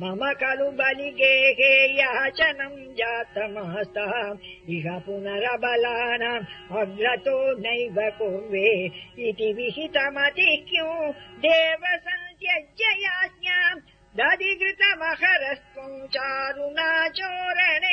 मम खलु बलिगेहे याचनम् जातमस्तः इह पुनरबलानाम् अग्रतो नैव कुर्वे। इति विहितमतिः क्यू देव सन्त्यज्य याज्ञाम् दधिघृतमहरस्त्वम् चारुणा चोरणे